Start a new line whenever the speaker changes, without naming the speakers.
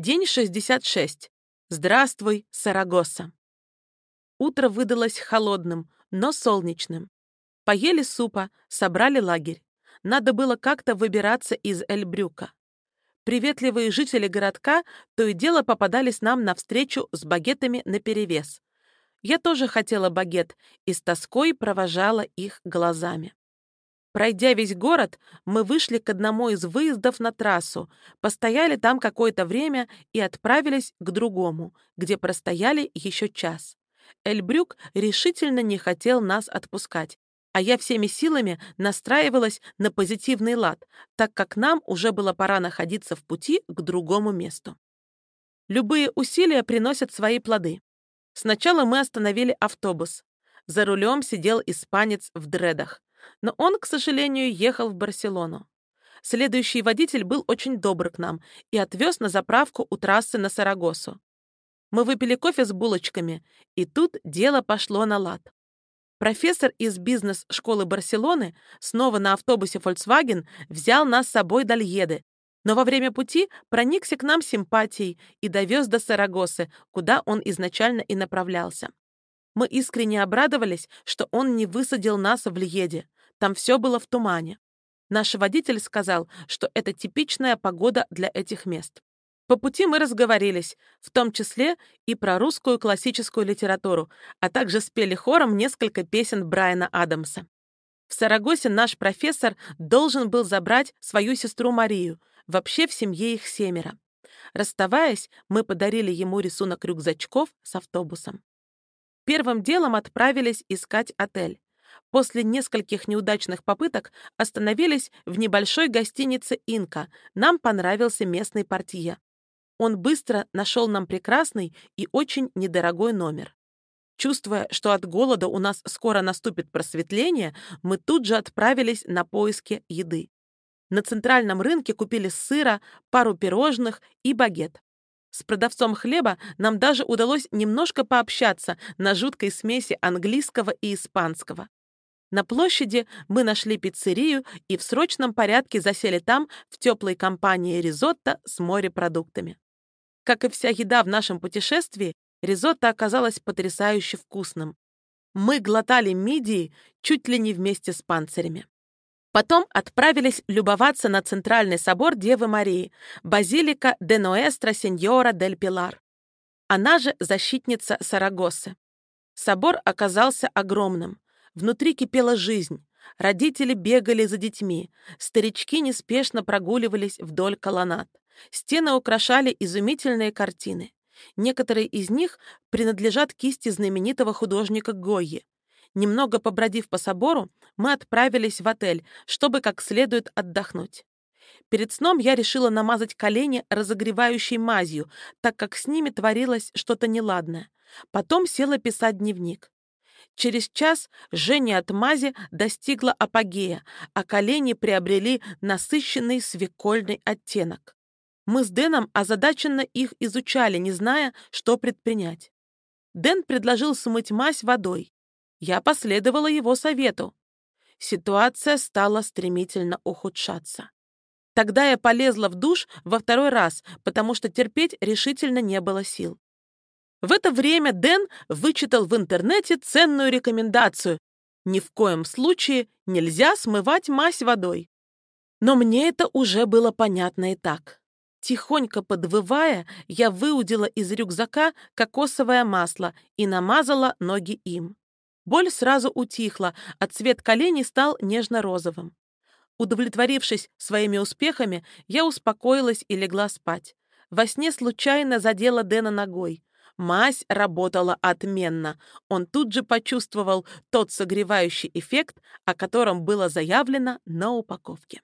День 66. Здравствуй, Сарагоса. Утро выдалось холодным, но солнечным. Поели супа, собрали лагерь. Надо было как-то выбираться из Эльбрюка. Приветливые жители городка то и дело попадались нам навстречу с багетами наперевес. Я тоже хотела багет и с тоской провожала их глазами. Пройдя весь город, мы вышли к одному из выездов на трассу, постояли там какое-то время и отправились к другому, где простояли еще час. Эльбрюк решительно не хотел нас отпускать, а я всеми силами настраивалась на позитивный лад, так как нам уже было пора находиться в пути к другому месту. Любые усилия приносят свои плоды. Сначала мы остановили автобус. За рулем сидел испанец в дредах но он, к сожалению, ехал в Барселону. Следующий водитель был очень добр к нам и отвез на заправку у трассы на Сарагосу. Мы выпили кофе с булочками, и тут дело пошло на лад. Профессор из бизнес-школы Барселоны снова на автобусе Volkswagen взял нас с собой до Льеды, но во время пути проникся к нам симпатией и довез до Сарагосы, куда он изначально и направлялся. Мы искренне обрадовались, что он не высадил нас в Льеде, там все было в тумане. Наш водитель сказал, что это типичная погода для этих мест. По пути мы разговорились, в том числе и про русскую классическую литературу, а также спели хором несколько песен Брайана Адамса. В Сарагосе наш профессор должен был забрать свою сестру Марию, вообще в семье их семеро. Расставаясь, мы подарили ему рисунок рюкзачков с автобусом. Первым делом отправились искать отель после нескольких неудачных попыток остановились в небольшой гостинице «Инка». Нам понравился местный портье. Он быстро нашел нам прекрасный и очень недорогой номер. Чувствуя, что от голода у нас скоро наступит просветление, мы тут же отправились на поиски еды. На центральном рынке купили сыра, пару пирожных и багет. С продавцом хлеба нам даже удалось немножко пообщаться на жуткой смеси английского и испанского. На площади мы нашли пиццерию и в срочном порядке засели там в теплой компании ризотто с морепродуктами. Как и вся еда в нашем путешествии, ризотто оказалось потрясающе вкусным. Мы глотали мидии чуть ли не вместе с панцирями. Потом отправились любоваться на центральный собор Девы Марии, базилика де Ноэстро Сеньора дель Пилар. Она же защитница Сарагосы. Собор оказался огромным. Внутри кипела жизнь. Родители бегали за детьми. Старички неспешно прогуливались вдоль колоннад. Стены украшали изумительные картины. Некоторые из них принадлежат кисти знаменитого художника Гойи. Немного побродив по собору, мы отправились в отель, чтобы как следует отдохнуть. Перед сном я решила намазать колени разогревающей мазью, так как с ними творилось что-то неладное. Потом села писать дневник. Через час Женя от мази достигла апогея, а колени приобрели насыщенный свекольный оттенок. Мы с Дэном озадаченно их изучали, не зная, что предпринять. Дэн предложил смыть мазь водой. Я последовала его совету. Ситуация стала стремительно ухудшаться. Тогда я полезла в душ во второй раз, потому что терпеть решительно не было сил. В это время Дэн вычитал в интернете ценную рекомендацию. Ни в коем случае нельзя смывать мазь водой. Но мне это уже было понятно и так. Тихонько подвывая, я выудила из рюкзака кокосовое масло и намазала ноги им. Боль сразу утихла, а цвет коленей стал нежно-розовым. Удовлетворившись своими успехами, я успокоилась и легла спать. Во сне случайно задела Дэна ногой. Мазь работала отменно. Он тут же почувствовал тот согревающий эффект, о котором было заявлено на упаковке.